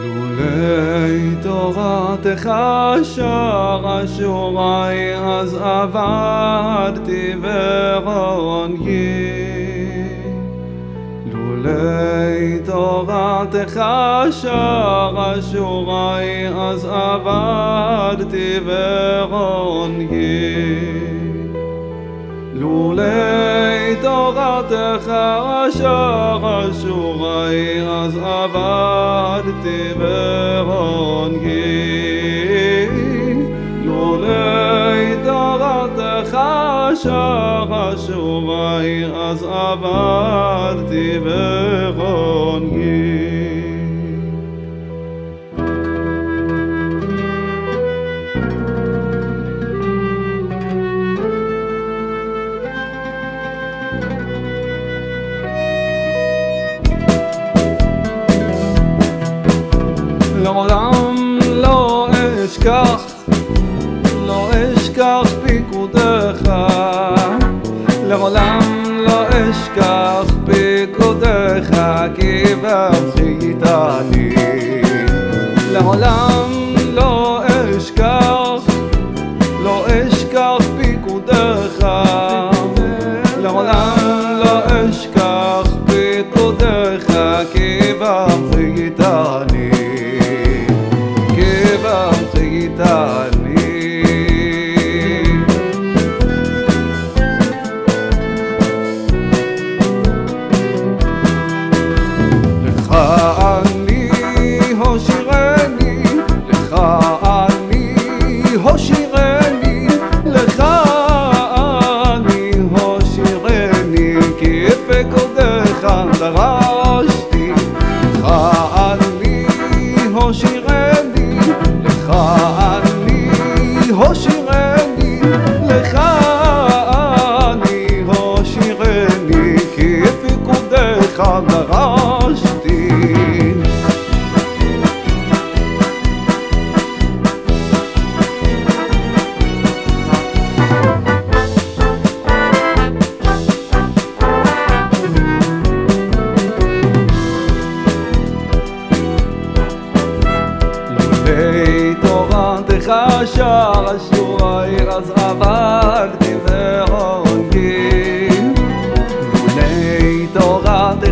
לולי תורתך שר אשורי אז עבדתי ורונגי. לולי תורתך שר אשורי אז עבדתי ורונגי לולי תורתך אשר אשורי אז עבדתי ברונגי לולי תורתך אשר אשורי אז עבדתי ברונגי לעולם לא אשכח, לא אשכח פיקודך. לעולם לא אשכח פיקודך, כי באחרית אני. לעולם לא אשכח, לא אשכח פיקודך. דרשתי. לולי תורתך שר אשורי אז עבדתי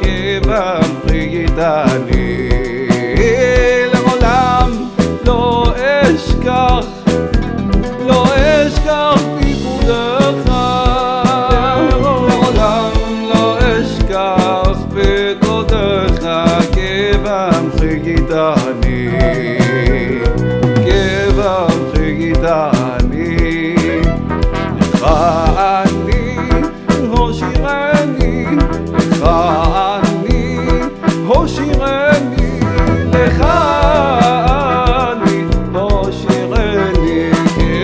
כי במחית אני לעולם לא אשכח לא אשכח פיקודך לעולם לא אשכח פיקודך כבמחית אני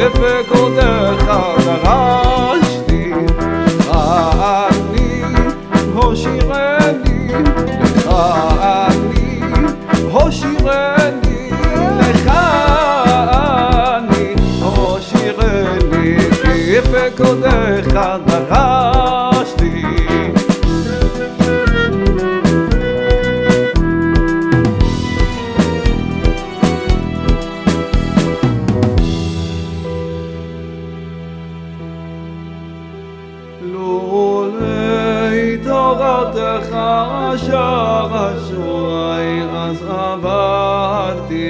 כפקודך דרשתי לך אני הושירני לך אני הושירני אַ שאַג אַ שווייז אַז אַ באַרטי